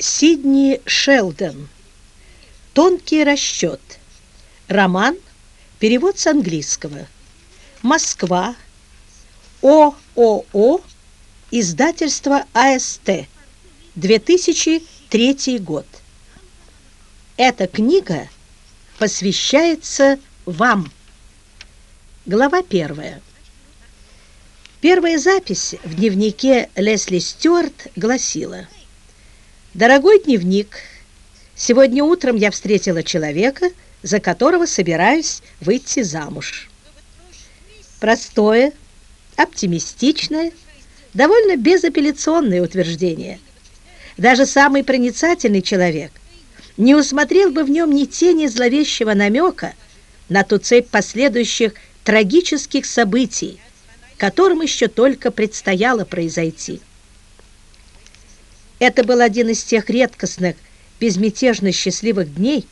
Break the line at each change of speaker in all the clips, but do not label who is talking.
Сидни Шелдон. Тонкий расчет. Роман. Перевод с английского. Москва. ООО. Издательство АСТ. 2003 год. Эта книга посвящается вам. Глава первая. Первая запись в дневнике Лесли Стюарт гласила «Дорогой дневник, сегодня утром я встретила человека, за которого собираюсь выйти замуж». Простое, оптимистичное, довольно безапелляционное утверждение. Даже самый проницательный человек не усмотрел бы в нем ни тени зловещего намека на ту цепь последующих трагических событий, которым еще только предстояло произойти. Это был один из тех редкостных, безмятежно счастливых дней,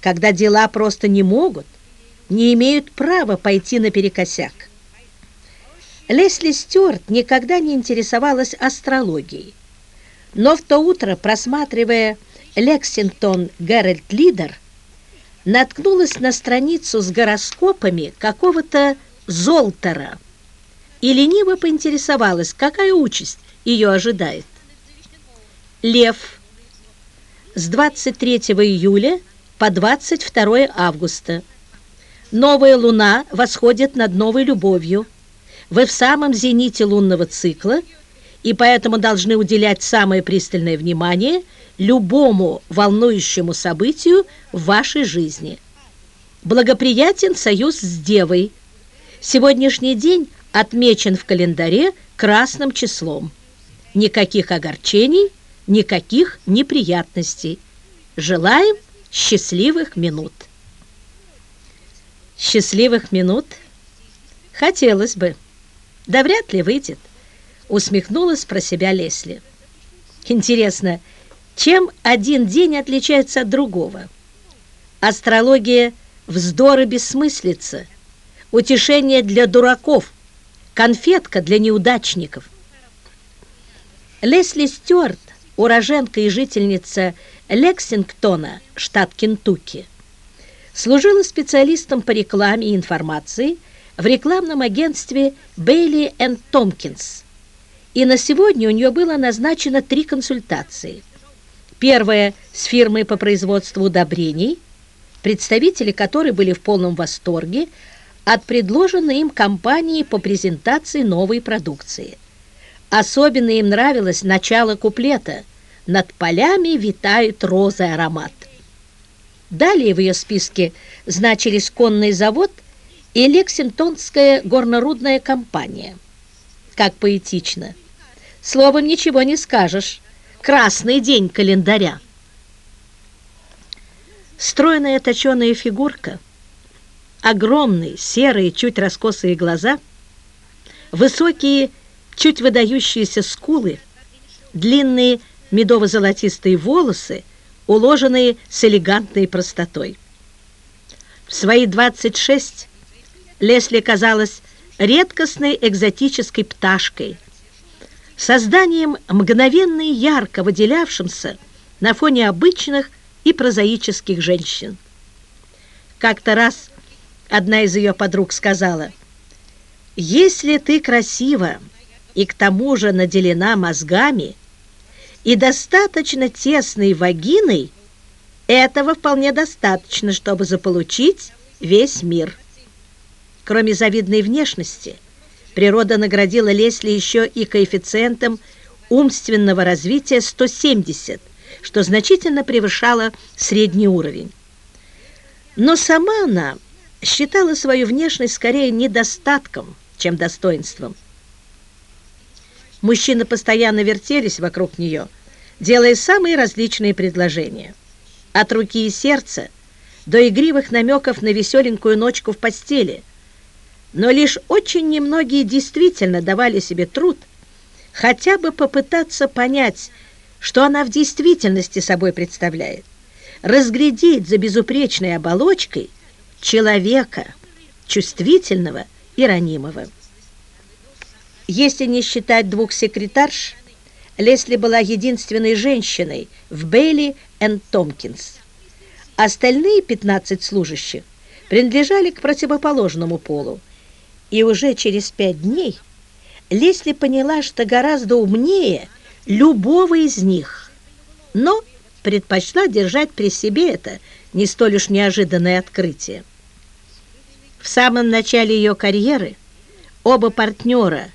когда дела просто не могут, не имеют права пойти наперекосяк. Лесли Стюарт никогда не интересовалась астрологией, но в то утро, просматривая «Лексингтон Геральт Лидер», наткнулась на страницу с гороскопами какого-то Золтера – и лениво поинтересовалась, какая участь ее ожидает. Лев с 23 июля по 22 августа. Новая луна восходит над новой любовью. Вы в самом зените лунного цикла и поэтому должны уделять самое пристальное внимание любому волнующему событию в вашей жизни. Благоприятен союз с Девой. Сегодняшний день – отмечен в календаре красным числом. Никаких огорчений, никаких неприятностей. Желаем счастливых минут. Счастливых минут? Хотелось бы. Да вряд ли выйдет, усмехнулась про себя Лесли. Интересно, чем один день отличается от другого? Астрология – вздор и бессмыслица, утешение для дураков – конфетка для неудачников. Лесли Стюарт, уроженка и жительница Лексингтона, штат Кентукки, служила специалистом по рекламе и информации в рекламном агентстве Бейли энд Томпкинс. И на сегодня у нее было назначено три консультации. Первая с фирмой по производству удобрений, представители которой были в полном восторге от предложенной им компании по презентации новой продукции. Особенно им нравилось начало куплета «Над полями витает розы аромат». Далее в ее списке значились конный завод и Лексингтонская горнорудная компания. Как поэтично. Словом, ничего не скажешь. Красный день календаря. Стройная точеная фигурка – огромные, серые, чуть раскосые глаза, высокие, чуть выдающиеся скулы, длинные медово-золотистые волосы, уложенные с элегантной простотой. В свои 26 Лесли казалась редкостной экзотической пташкой, созданием мгновенно ярко выделявшимся на фоне обычных и прозаических женщин. Как-то раз одна из ее подруг сказала, «Если ты красива и к тому же наделена мозгами и достаточно тесной вагиной, этого вполне достаточно, чтобы заполучить весь мир». Кроме завидной внешности, природа наградила Лесли еще и коэффициентом умственного развития 170, что значительно превышало средний уровень. Но сама она считала свою внешность скорее недостатком, чем достоинством. Мужчины постоянно вертелись вокруг нее, делая самые различные предложения. От руки и сердца до игривых намеков на веселенькую ночку в постели. Но лишь очень немногие действительно давали себе труд хотя бы попытаться понять, что она в действительности собой представляет, разглядеть за безупречной оболочкой – человека, чувствительного и ранимого. Если не считать двух секретарш, Лесли была единственной женщиной в Бейли энд Томпкинс. Остальные 15 служащих принадлежали к противоположному полу. И уже через пять дней Лесли поняла, что гораздо умнее любого из них, но предпочла держать при себе это не столь уж неожиданное открытие. В самом начале ее карьеры оба партнера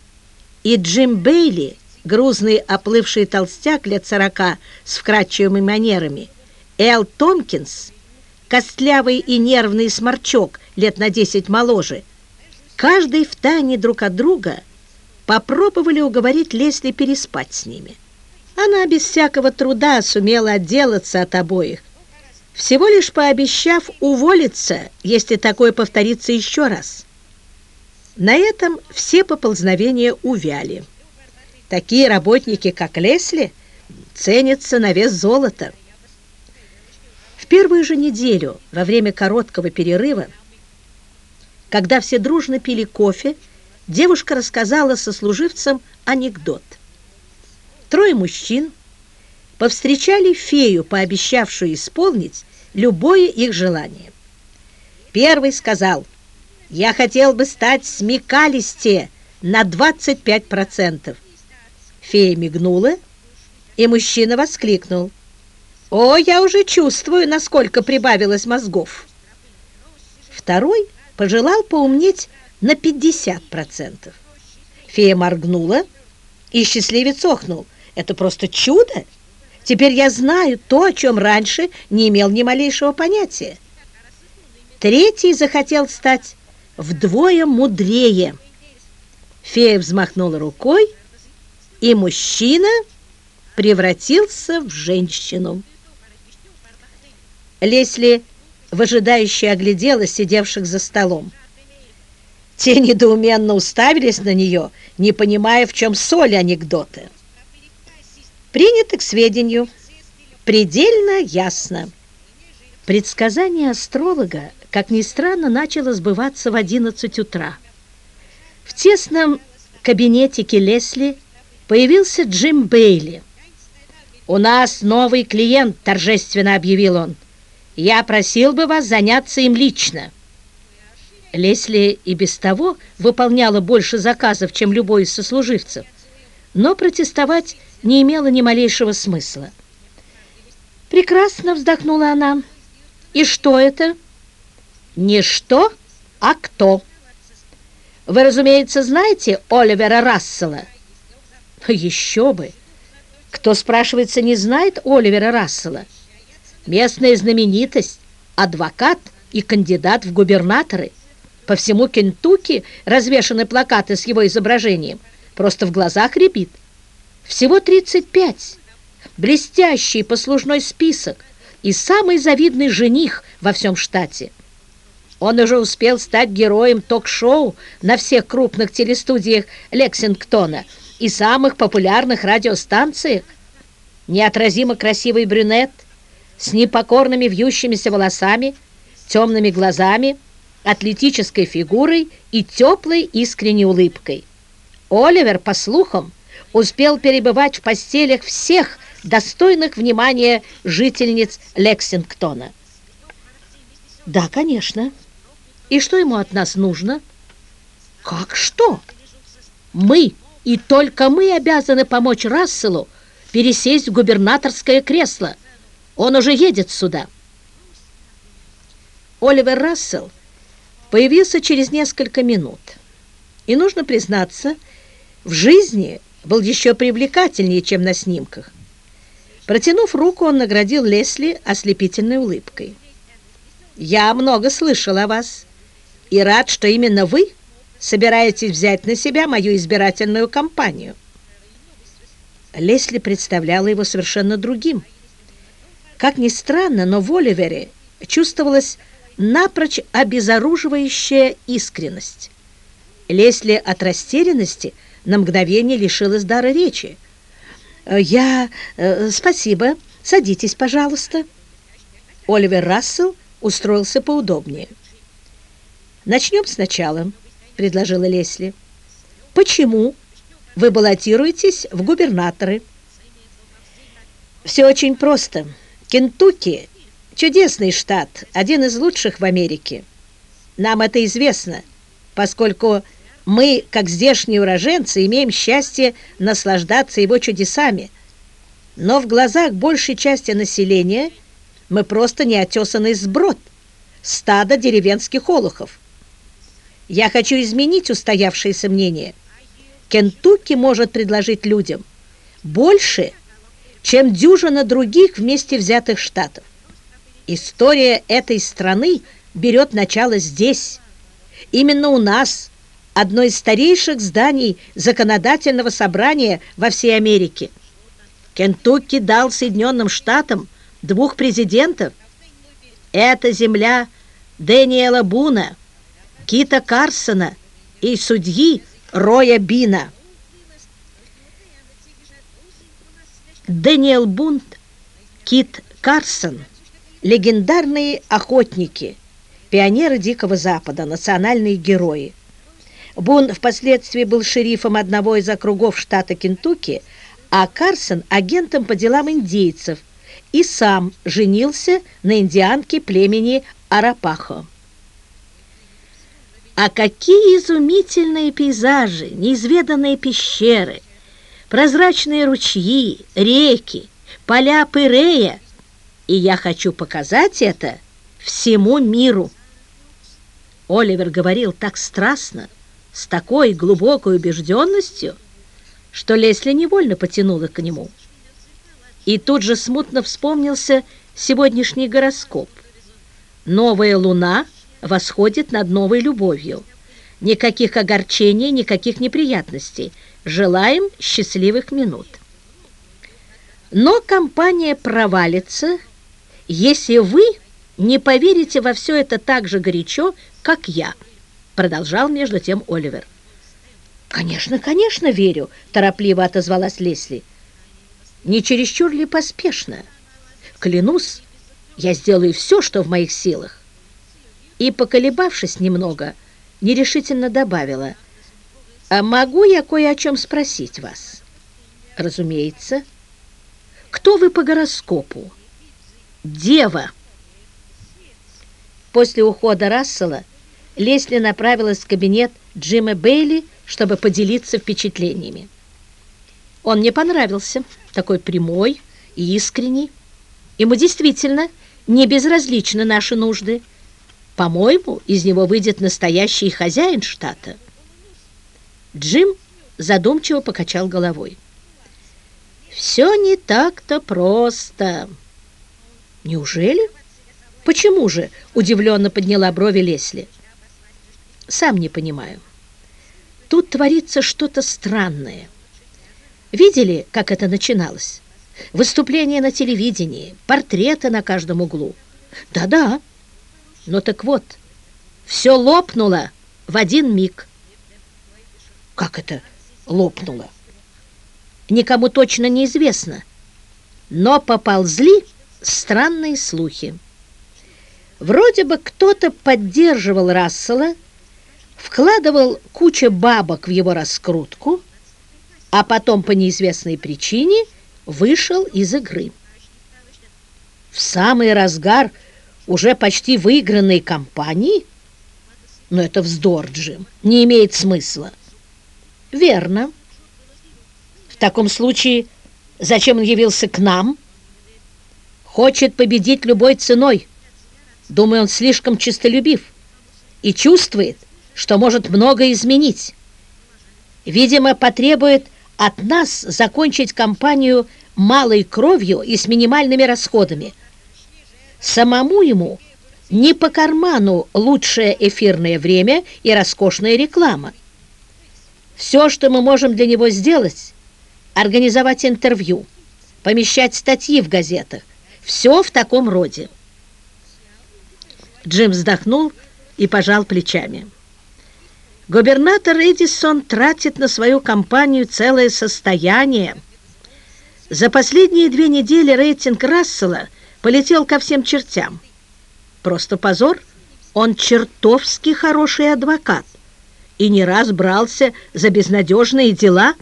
и Джим Бейли, грузный оплывший толстяк лет сорока с вкрадчивыми манерами, Эл Томпкинс, костлявый и нервный сморчок лет на десять моложе, каждый в тайне друг от друга попробовали уговорить Лесли переспать с ними. Она без всякого труда сумела отделаться от обоих, всего лишь пообещав уволиться, если такое повторится еще раз. На этом все поползновения увяли. Такие работники, как Лесли, ценятся на вес золота. В первую же неделю, во время короткого перерыва, когда все дружно пили кофе, девушка рассказала сослуживцам анекдот. Трое мужчин повстречали фею, пообещавшую исполнить любое их желание. Первый сказал, «Я хотел бы стать смекалисте на 25%. Фея мигнула, и мужчина воскликнул, «О, я уже чувствую, насколько прибавилось мозгов!» Второй пожелал поумнеть на 50%. Фея моргнула, и счастливец охнул. «Это просто чудо!» Теперь я знаю то, о чем раньше не имел ни малейшего понятия. Третий захотел стать вдвое мудрее. Фея взмахнула рукой, и мужчина превратился в женщину. Лесли выжидающе оглядела сидевших за столом. Те недоуменно уставились на нее, не понимая, в чем соль анекдота. Принято к сведению. Предельно ясно. Предсказание астролога, как ни странно, начало сбываться в 11 утра. В тесном кабинетике Лесли появился Джим Бейли. «У нас новый клиент», – торжественно объявил он. «Я просил бы вас заняться им лично». Лесли и без того выполняла больше заказов, чем любой из сослуживцев, но протестовать не имело ни малейшего смысла. «Прекрасно!» — вздохнула она. «И что это?» «Не что, а кто!» «Вы, разумеется, знаете Оливера Рассела?» «Еще бы! Кто, спрашивается, не знает Оливера Рассела? Местная знаменитость, адвокат и кандидат в губернаторы. По всему Кентукки развешаны плакаты с его изображением. Просто в глазах рябит». Всего 35. Блестящий послужной список и самый завидный жених во всем штате. Он уже успел стать героем ток-шоу на всех крупных телестудиях Лексингтона и самых популярных радиостанциях. Неотразимо красивый брюнет с непокорными вьющимися волосами, темными глазами, атлетической фигурой и теплой искренней улыбкой. Оливер, по слухам, успел перебывать в постелях всех достойных внимания жительниц Лексингтона. Да, конечно. И что ему от нас нужно? Как что? Мы и только мы обязаны помочь Расселу пересесть в губернаторское кресло. Он уже едет сюда. Оливер Рассел появился через несколько минут. И нужно признаться, в жизни был еще привлекательнее, чем на снимках. Протянув руку, он наградил Лесли ослепительной улыбкой. «Я много слышал о вас и рад, что именно вы собираетесь взять на себя мою избирательную кампанию». Лесли представляла его совершенно другим. Как ни странно, но в Оливере чувствовалась напрочь обезоруживающая искренность. Лесли от растерянности – на мгновение лишилась дара речи. «Э, «Я... Э, спасибо. Садитесь, пожалуйста». Оливер Рассел устроился поудобнее. «Начнем сначала», — предложила Лесли. «Почему вы баллотируетесь в губернаторы?» Все очень просто. Кентукки – чудесный штат, один из лучших в Америке. Нам это известно, поскольку мы, как здешние уроженцы, имеем счастье наслаждаться его чудесами. Но в глазах большей части населения мы просто неотесанный сброд, стадо деревенских олухов. Я хочу изменить устоявшееся мнение. Кентукки может предложить людям больше, чем дюжина других вместе взятых штатов. История этой страны берет начало здесь. Именно у нас, одно из старейших зданий законодательного собрания во всей Америке. Кентукки дал Соединенным Штатам двух президентов. Это земля Дэниела Буна, Кита Карсона и судьи Роя Бина. Дэниел Бунт, Кит Карсон, легендарные охотники, пионеры Дикого Запада, национальные герои. Бун впоследствии был шерифом одного из округов штата Кентукки, а Карсон – агентом по делам индейцев и сам женился на индианке племени Арапахо. А какие изумительные пейзажи, неизведанные пещеры, прозрачные ручьи, реки, поля Пырея, и я хочу показать это всему миру. Оливер говорил так страстно, с такой глубокой убежденностью, что Лесли невольно потянула к нему. И тут же смутно вспомнился сегодняшний гороскоп. Новая луна восходит над новой любовью. Никаких огорчений, никаких неприятностей – Желаем счастливых минут. Но компания провалится, если вы не поверите во все это так же горячо, как я, продолжал между тем Оливер. «Конечно, конечно, верю», – торопливо отозвалась Лесли. «Не чересчур ли поспешно? Клянусь, я сделаю все, что в моих силах». И, поколебавшись немного, нерешительно добавила – а могу я кое о чем спросить вас? Разумеется. Кто вы по гороскопу? Дева. После ухода Рассела Лесли направилась в кабинет Джима Бейли, чтобы поделиться впечатлениями. Он мне понравился, такой прямой и искренний. Ему действительно не безразличны наши нужды. По-моему, из него выйдет настоящий хозяин штата. Джим задумчиво покачал головой. «Все не так-то просто». «Неужели? Почему же?» – удивленно подняла брови Лесли. «Сам не понимаю. Тут творится что-то странное. Видели, как это начиналось? Выступления на телевидении, портреты на каждом углу. Да-да. Но так вот, все лопнуло в один миг». Как это лопнуло? Никому точно неизвестно, но поползли странные слухи. Вроде бы кто-то поддерживал Рассела, вкладывал кучу бабок в его раскрутку, а потом по неизвестной причине вышел из игры. В самый разгар уже почти выигранной кампании, но это вздор, Джим, не имеет смысла. Верно. В таком случае, зачем он явился к нам? Хочет победить любой ценой. Думаю, он слишком честолюбив и чувствует, что может многое изменить. Видимо, потребует от нас закончить кампанию малой кровью и с минимальными расходами. Самому ему не по карману лучшее эфирное время и роскошная реклама. Все, что мы можем для него сделать, организовать интервью, помещать статьи в газетах. Все в таком роде. Джим вздохнул и пожал плечами. Губернатор Эдисон тратит на свою кампанию целое состояние. За последние две недели рейтинг Рассела полетел ко всем чертям. Просто позор, он чертовски хороший адвокат и не раз брался за безнадежные дела.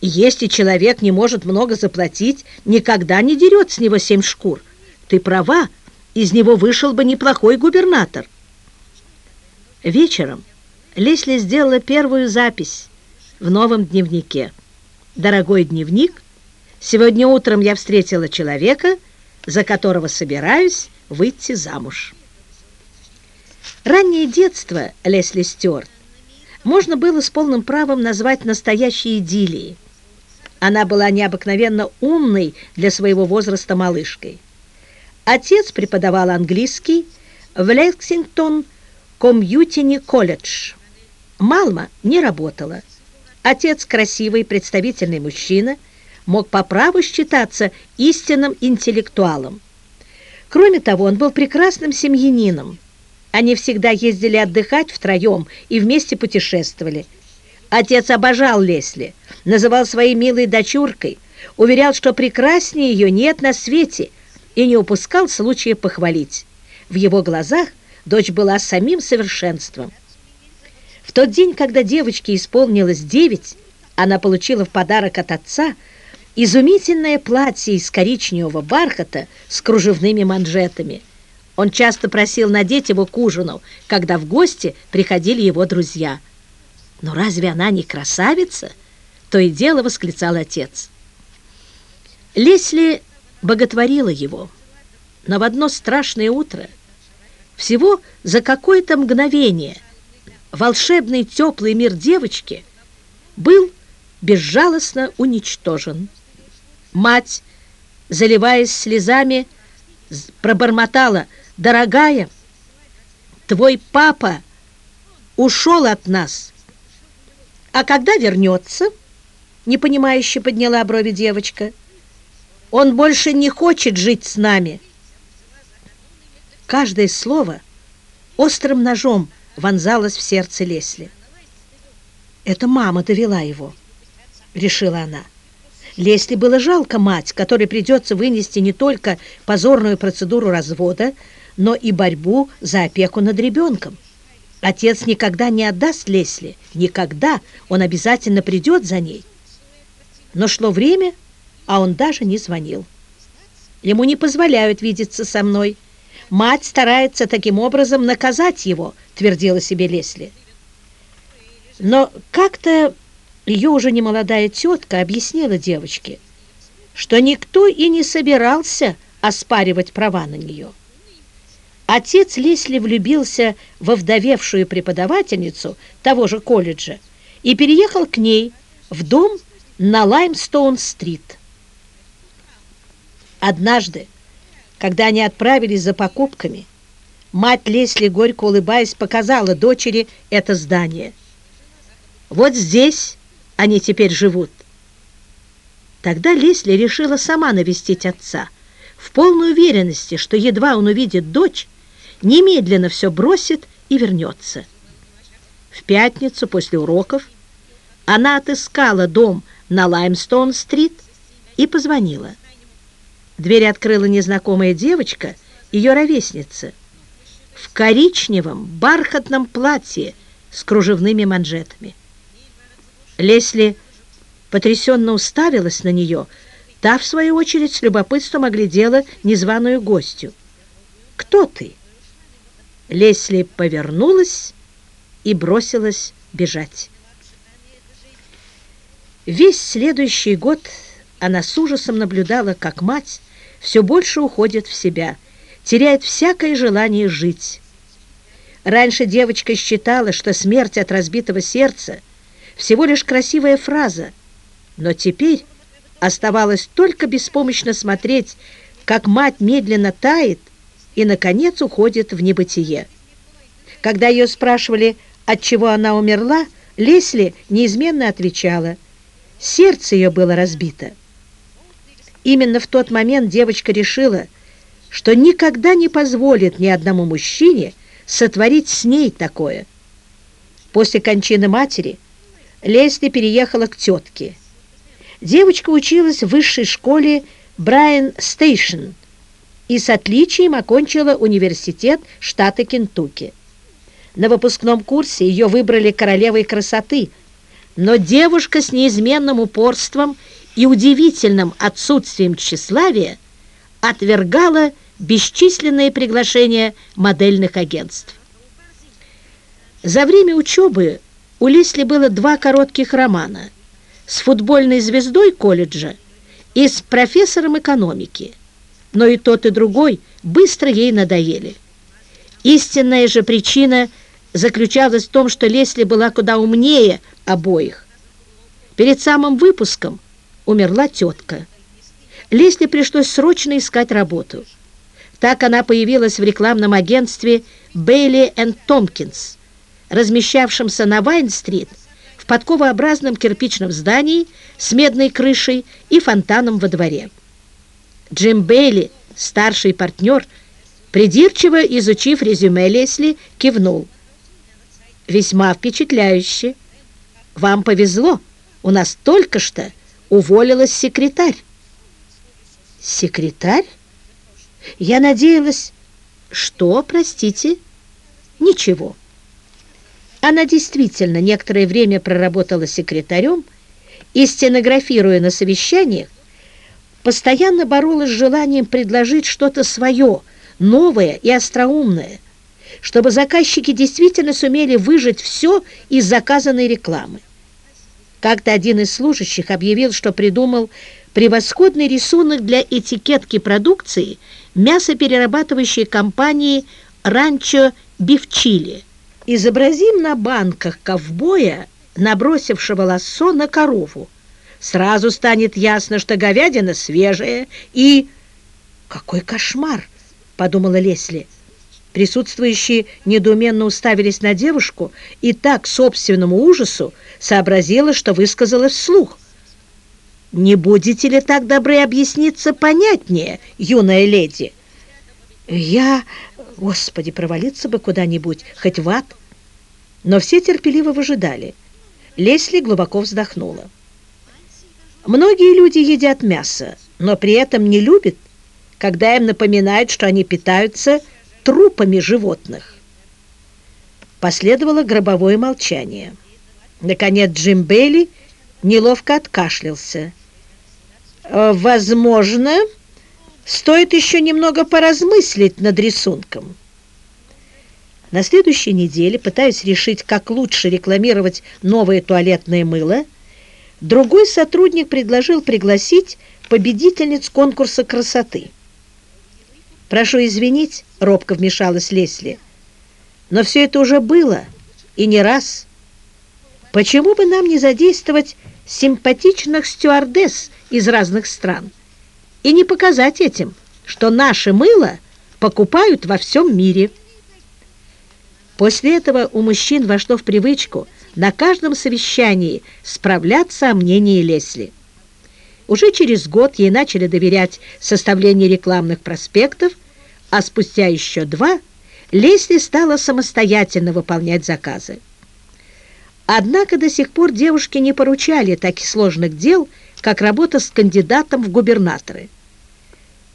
Если человек не может много заплатить, никогда не дерет с него семь шкур. Ты права, из него вышел бы неплохой губернатор. Вечером Лесли сделала первую запись в новом дневнике. «Дорогой дневник, сегодня утром я встретила человека, за которого собираюсь выйти замуж». Раннее детство Лесли Стюарт можно было с полным правом назвать настоящей идиллией. Она была необыкновенно умной для своего возраста малышкой. Отец преподавал английский в Лексингтон Комьютини колледж. Малма не работала. Отец, красивый, представительный мужчина, мог по праву считаться истинным интеллектуалом. Кроме того, он был прекрасным семьянином. Они всегда ездили отдыхать втроем и вместе путешествовали. Отец обожал Лесли, называл своей милой дочуркой, уверял, что прекраснее ее нет на свете, и не упускал случая похвалить. В его глазах дочь была самим совершенством. В тот день, когда девочке исполнилось девять, она получила в подарок от отца изумительное платье из коричневого бархата с кружевными манжетами. Он часто просил надеть его к ужину, когда в гости приходили его друзья. «Но разве она не красавица?» То и дело восклицал отец. Лесли боготворила его, но в одно страшное утро, всего за какое-то мгновение, волшебный теплый мир девочки был безжалостно уничтожен. Мать, заливаясь слезами, пробормотала «Дорогая, твой папа ушел от нас». «А когда вернется?» — непонимающе подняла брови девочка. «Он больше не хочет жить с нами». Каждое слово острым ножом вонзалось в сердце Лесли. «Это мама довела его», — решила она. Лесли было жалко мать, которой придется вынести не только позорную процедуру развода, но и борьбу за опеку над ребенком. Отец никогда не отдаст Лесли, никогда, он обязательно придет за ней. Но шло время, а он даже не звонил. Ему не позволяют видеться со мной. Мать старается таким образом наказать его, твердила себе Лесли. Но как-то ее уже немолодая тетка объяснила девочке, что никто и не собирался оспаривать права на нее. Отец Лесли влюбился во вдовевшую преподавательницу того же колледжа и переехал к ней в дом на Лаймстоун-стрит. Однажды, когда они отправились за покупками, мать Лесли, горько улыбаясь, показала дочери это здание. «Вот здесь они теперь живут». Тогда Лесли решила сама навестить отца, в полной уверенности, что едва он увидит дочь, немедленно все бросит и вернется. В пятницу после уроков она отыскала дом на Лаймстоун-стрит и позвонила. Дверь открыла незнакомая девочка, ее ровесница, в коричневом бархатном платье с кружевными манжетами. Лесли потрясенно уставилась на нее, та, в свою очередь, с любопытством оглядела незваную гостью. «Кто ты?» Лесли повернулась и бросилась бежать. Весь следующий год она с ужасом наблюдала, как мать все больше уходит в себя, теряет всякое желание жить. Раньше девочка считала, что смерть от разбитого сердца всего лишь красивая фраза, но теперь оставалось только беспомощно смотреть, как мать медленно тает и, наконец, уходит в небытие. Когда ее спрашивали, от чего она умерла, Лесли неизменно отвечала, сердце ее было разбито. Именно в тот момент девочка решила, что никогда не позволит ни одному мужчине сотворить с ней такое. После кончины матери Лесли переехала к тетке. Девочка училась в высшей школе Брайан Стейшн, и с отличием окончила университет штата Кентукки. На выпускном курсе ее выбрали королевой красоты, Но девушка с неизменным упорством и удивительным отсутствием тщеславия отвергала бесчисленные приглашения модельных агентств. За время учебы у Лесли было два коротких романа с футбольной звездой колледжа и с профессором экономики, но и тот, и другой быстро ей надоели. Истинная же причина заключалась в том, что Лесли была куда умнее обоих. Перед самым выпуском умерла тетка. Лесли пришлось срочно искать работу. Так она появилась в рекламном агентстве «Бейли энд Томпкинс», размещавшемся на Вайн-стрит в подковообразном кирпичном здании с медной крышей и фонтаном во дворе. Джим Бейли, старший партнер, придирчиво изучив резюме Лесли, кивнул. «Весьма впечатляюще. Вам повезло. У нас только что уволилась секретарь». «Секретарь? Я надеялась...» «Что, простите?» «Ничего». Она действительно некоторое время проработала секретарем и, стенографируя на совещаниях, постоянно боролась с желанием предложить что-то свое, новое и остроумное, чтобы заказчики действительно сумели выжать все из заказанной рекламы. Как-то один из служащих объявил, что придумал превосходный рисунок для этикетки продукции мясоперерабатывающей компании «Ранчо Бифчили». Изобразим на банках ковбоя, набросившего лассо на корову. Сразу станет ясно, что говядина свежая и... «Какой кошмар!» — подумала Лесли. Присутствующие недоуменно уставились на девушку и так, собственному ужасу, сообразила, что высказала вслух. «Не будете ли так добры объясниться понятнее, юная леди?» «Я... Господи, провалиться бы куда-нибудь, хоть в ад!» Но все терпеливо выжидали. Лесли глубоко вздохнула. Многие люди едят мясо, но при этом не любят, когда им напоминают, что они питаются трупами животных. Последовало гробовое молчание. Наконец Джим Бейли неловко откашлялся. «Возможно, стоит еще немного поразмыслить над рисунком». На следующей неделе, пытаясь решить, как лучше рекламировать новое туалетное мыло, другой сотрудник предложил пригласить победительниц конкурса красоты. «Прошу извинить», — робко вмешалась Лесли, «но все это уже было, и не раз. Почему бы нам не задействовать симпатичных стюардесс из разных стран и не показать этим, что наше мыло покупают во всем мире?» После этого у мужчин вошло в привычку на каждом совещании справляться о мнении Лесли. Уже через год ей начали доверять составление рекламных проспектов, а спустя еще два Лесли стала самостоятельно выполнять заказы. Однако до сих пор девушки не поручали таких сложных дел, как работа с кандидатом в губернаторы.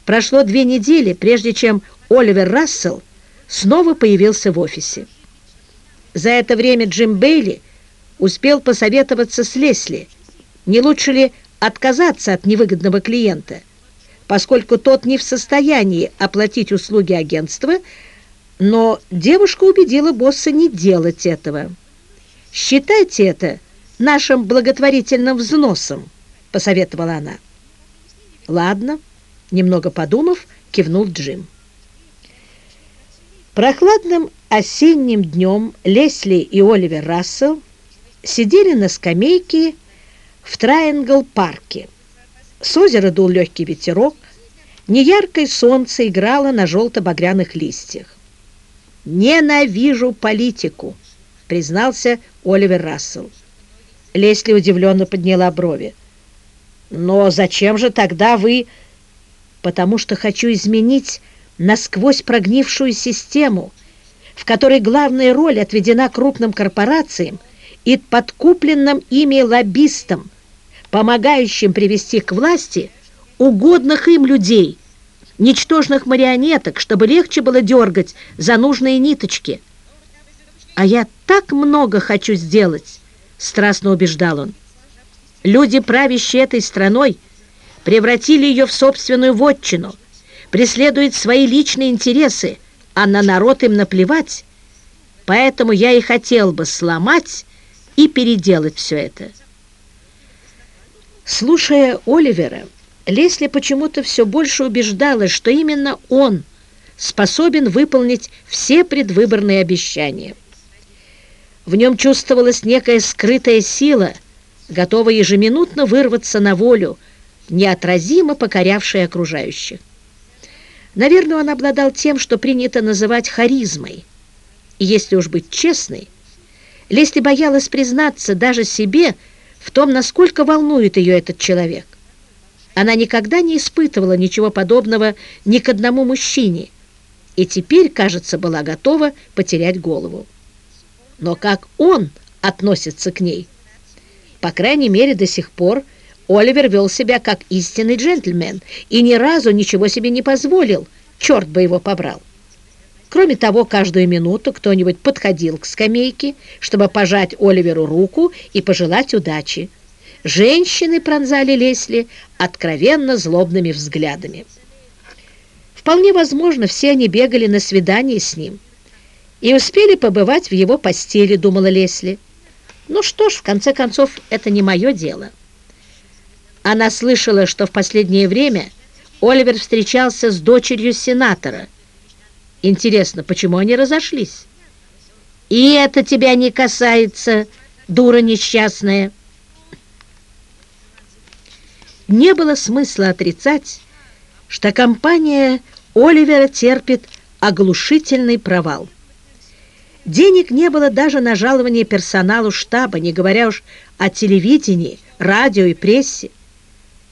Прошло две недели, прежде чем Оливер Рассел снова появился в офисе. За это время Джим Бейли успел посоветоваться с Лесли, не лучше ли отказаться от невыгодного клиента, поскольку тот не в состоянии оплатить услуги агентства, но девушка убедила босса не делать этого. «Считайте это нашим благотворительным взносом», — посоветовала она. «Ладно», — немного подумав, кивнул Джим. Прохладным осенним днем Лесли и Оливер Рассел сидели на скамейке в Трайангл-парке. С озера дул легкий ветерок, неяркое солнце играло на желто-багряных листьях. «Ненавижу политику», — признался Оливер Рассел. Лесли удивленно подняла брови. «Но зачем же тогда вы...» «Потому что хочу изменить насквозь прогнившую систему, в которой главная роль отведена крупным корпорациям и подкупленным ими лоббистам, помогающим привести к власти угодных им людей, ничтожных марионеток, чтобы легче было дергать за нужные ниточки. А я так много хочу сделать страстно убеждал он. Люди, правящие этой страной, превратили ее в собственную вотчину, преследуют свои личные интересы, а на народ им наплевать. Поэтому я и хотел бы сломать и переделать все это. Слушая Оливера, Лесли почему-то все больше убеждалась, что именно он способен выполнить все предвыборные обещания. В нем чувствовалась некая скрытая сила, готовая ежеминутно вырваться на волю, неотразимо покорявшая окружающих. Наверное, он обладал тем, что принято называть харизмой. И если уж быть честной, Лесли боялась признаться даже себе в том, насколько волнует ее этот человек. Она никогда не испытывала ничего подобного ни к одному мужчине, и теперь, кажется, была готова потерять голову. Но как он относится к ней? По крайней мере, до сих пор Оливер вел себя как истинный джентльмен и ни разу ничего себе не позволил, черт бы его побрал. Кроме того, каждую минуту кто-нибудь подходил к скамейке, чтобы пожать Оливеру руку и пожелать удачи. Женщины пронзали Лесли откровенно злобными взглядами. Вполне возможно, все они бегали на свидание с ним и успели побывать в его постели, думала Лесли. Ну что ж, в конце концов, это не мое дело. Она слышала, что в последнее время Оливер встречался с дочерью сенатора. Интересно, почему они разошлись? И это тебя не касается, дура несчастная. Не было смысла отрицать, что компания Оливера терпит оглушительный провал. Денег не было даже на жалование персоналу штаба, не говоря уж о телевидении, радио и прессе.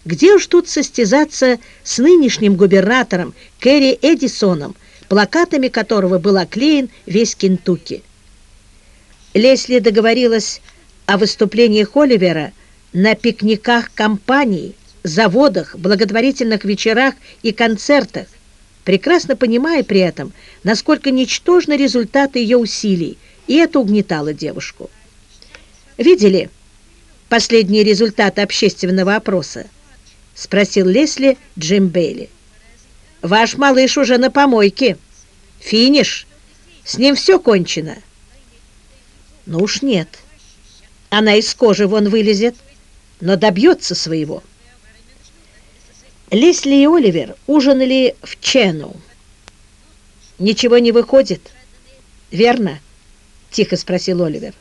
Где уж тут состязаться с нынешним губернатором Кэрри Эдисоном, плакатами которого был оклеен весь Кентукки? Лесли договорилась о выступлениях Оливера на пикниках компаний, заводах, благотворительных вечерах и концертах, прекрасно понимая при этом, насколько ничтожны результаты ее усилий, и это угнетало девушку. Видели последние результаты общественного опроса? — спросил Лесли Джим Бейли. «Ваш малыш уже на помойке. Финиш. С ним все кончено». «Ну уж нет. Она из кожи вон вылезет, но добьется своего». Лесли и Оливер ужинали в Чену. «Ничего не выходит?» «Верно?» — тихо спросил Оливер.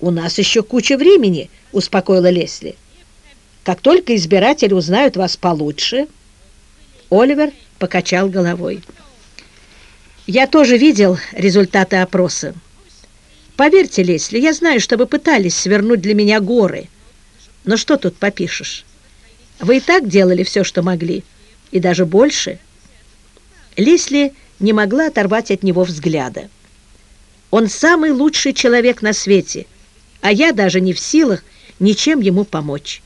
«У нас еще куча времени», — успокоила Лесли. Как только избиратели узнают вас получше...» Оливер покачал головой. «Я тоже видел результаты опроса. Поверьте, Лесли, я знаю, что вы пытались свернуть для меня горы. Но что тут попишешь? Вы и так делали все, что могли, и даже больше». Лесли не могла оторвать от него взгляда. «Он самый лучший человек на свете, а я даже не в силах ничем ему помочь».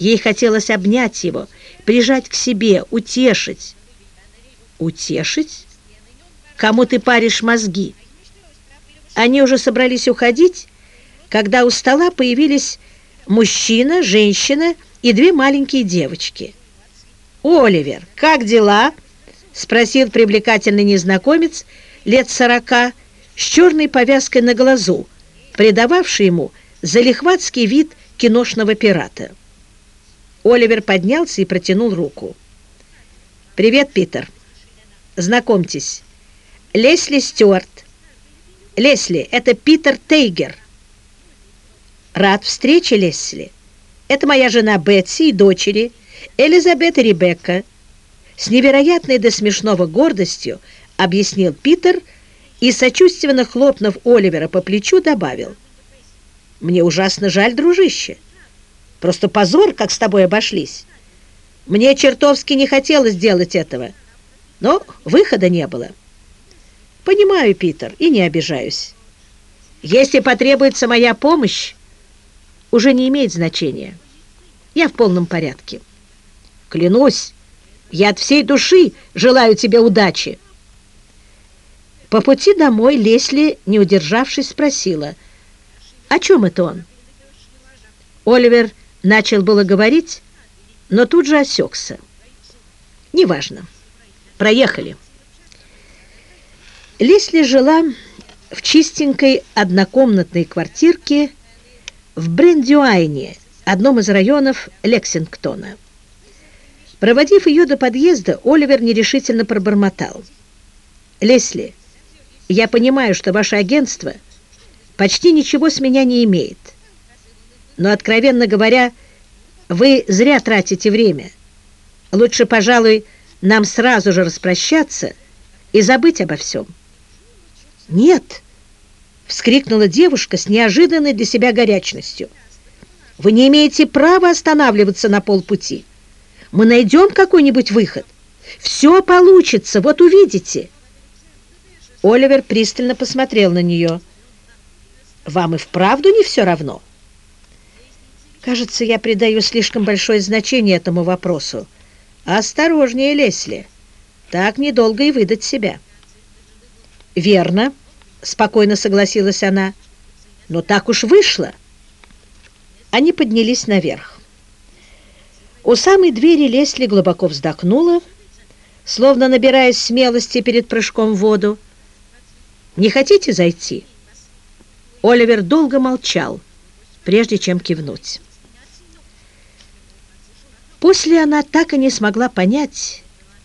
Ей хотелось обнять его, прижать к себе, утешить. Утешить? Кому ты паришь мозги? Они уже собрались уходить, когда у стола появились мужчина, женщина и две маленькие девочки. «Оливер, как дела?» — спросил привлекательный незнакомец лет сорока с черной повязкой на глазу, придававший ему залихватский вид киношного пирата. Оливер поднялся и протянул руку. «Привет, Питер. Знакомьтесь, Лесли Стюарт. Лесли, это Питер Тейгер. Рад встрече, Лесли. Это моя жена Бетси и дочери, Элизабет и Ребекка. С невероятной до смешного гордостью объяснил Питер и, сочувственно хлопнув Оливера по плечу, добавил. «Мне ужасно жаль, дружище». Просто позор, как с тобой обошлись. Мне чертовски не хотелось делать этого, но выхода не было. Понимаю, Питер, и не обижаюсь. Если потребуется моя помощь, уже не имеет значения. Я в полном порядке. Клянусь, я от всей души желаю тебе удачи. По пути домой Лесли, не удержавшись, спросила, «О чем это он?» Оливер начал было говорить, но тут же осекся. «Неважно. Проехали». Лесли жила в чистенькой однокомнатной квартирке в Брендюайне, одном из районов Лексингтона. Проводив ее до подъезда, Оливер нерешительно пробормотал. «Лесли, я понимаю, что ваше агентство почти ничего с меня не имеет. Но, откровенно говоря, вы зря тратите время. Лучше, пожалуй, нам сразу же распрощаться и забыть обо всем». «Нет!» — вскрикнула девушка с неожиданной для себя горячностью. «Вы не имеете права останавливаться на полпути. Мы найдем какой-нибудь выход. Все получится, вот увидите». Оливер пристально посмотрел на нее. «Вам и вправду не все равно?» «Кажется, я придаю слишком большое значение этому вопросу. Осторожнее, Лесли. Так недолго и выдать себя». «Верно», — спокойно согласилась она. «Но так уж вышло». Они поднялись наверх. У самой двери Лесли глубоко вздохнула, словно набираясь смелости перед прыжком в воду. «Не хотите зайти?» Оливер долго молчал, прежде чем кивнуть. После она так и не смогла понять,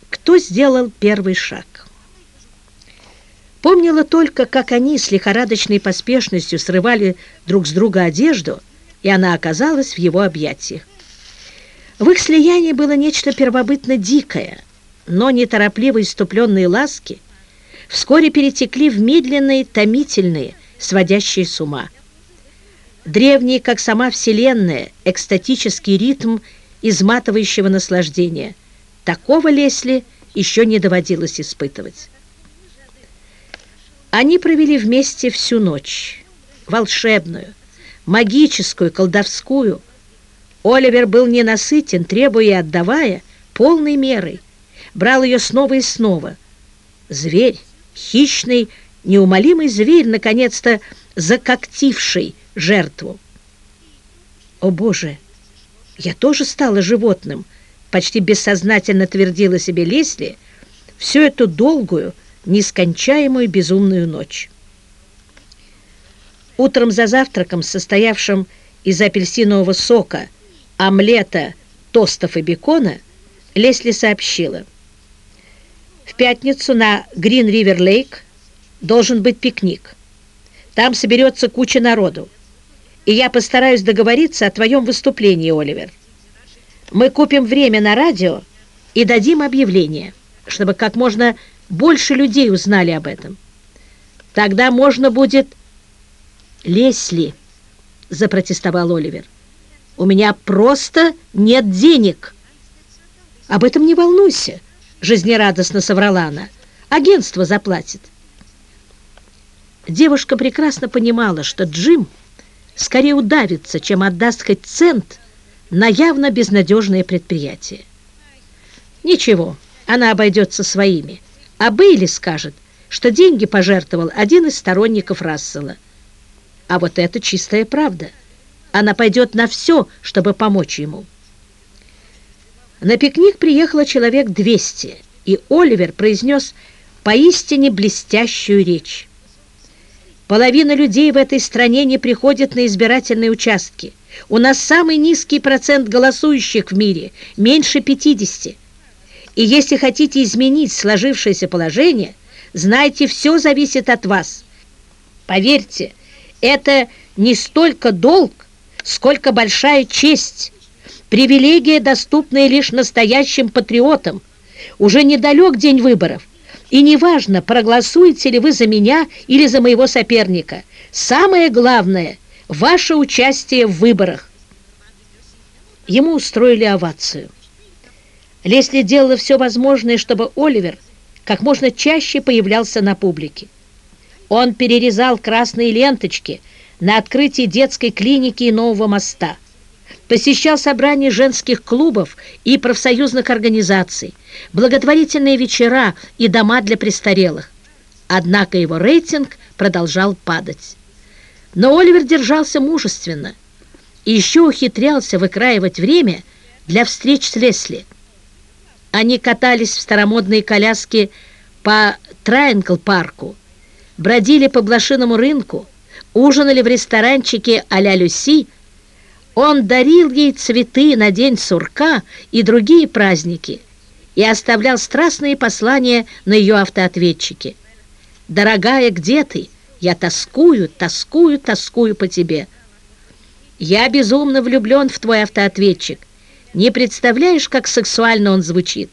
кто сделал первый шаг. Помнила только, как они с лихорадочной поспешностью срывали друг с друга одежду, и она оказалась в его объятиях. В их слиянии было нечто первобытно дикое, но неторопливо иступленные ласки вскоре перетекли в медленные, томительные, сводящие с ума. Древний, как сама Вселенная, экстатический ритм изматывающего наслаждения. Такого Лесли еще не доводилось испытывать. Они провели вместе всю ночь, волшебную, магическую, колдовскую. Оливер был ненасытен, требуя и отдавая полной мерой. Брал ее снова и снова. Зверь, хищный, неумолимый зверь, наконец-то закоктивший жертву. «О, Боже! Я тоже стала животным!» почти бессознательно твердила себе Лесли всю эту долгую, нескончаемую безумную ночь. Утром за завтраком, состоявшим из апельсинового сока, омлета, тостов и бекона, Лесли сообщила. В пятницу на Грин-Ривер-Лейк должен быть пикник. Там соберется куча народу. И я постараюсь договориться о твоем выступлении, Оливер. Мы купим время на радио и дадим объявление, чтобы как можно больше людей узнали об этом. Тогда можно будет... Лесли, запротестовал Оливер, у меня просто нет денег. Об этом не волнуйся, жизнерадостно соврала она. Агентство заплатит. Девушка прекрасно понимала, что Джим скорее удавится, чем отдаст хоть цент на явно безнадежное предприятие. Ничего, она обойдется своими. А Бейли скажет, что деньги пожертвовал один из сторонников Рассела. А вот это чистая правда. Она пойдет на все, чтобы помочь ему. На пикник приехало человек 200, и Оливер произнес поистине блестящую речь. Половина людей в этой стране не приходит на избирательные участки. У нас самый низкий процент голосующих в мире, меньше 50. И если хотите изменить сложившееся положение, знайте, все зависит от вас. Поверьте, это не столько долг, сколько большая честь, привилегия, доступная лишь настоящим патриотам. Уже недалек день выборов, и неважно, проголосуете ли вы за меня или за моего соперника. Самое главное – ваше участие в выборах. Ему устроили овацию. Лесли делала все возможное, чтобы Оливер как можно чаще появлялся на публике. Он перерезал красные ленточки на открытии детской клиники и нового моста, посещал собрания женских клубов и профсоюзных организаций, благотворительные вечера и дома для престарелых. Однако его рейтинг продолжал падать. Но Оливер держался мужественно и еще ухитрялся выкраивать время для встреч с Лесли. Они катались в старомодные коляске по Трайангл-парку, бродили по блошиному рынку, ужинали в ресторанчике а-ля Люси, он дарил ей цветы на день сурка и другие праздники и оставлял страстные послания на ее автоответчике. «Дорогая, где ты? Я тоскую, тоскую, тоскую по тебе. Я безумно влюблен в твой автоответчик. Не представляешь, как сексуально он звучит.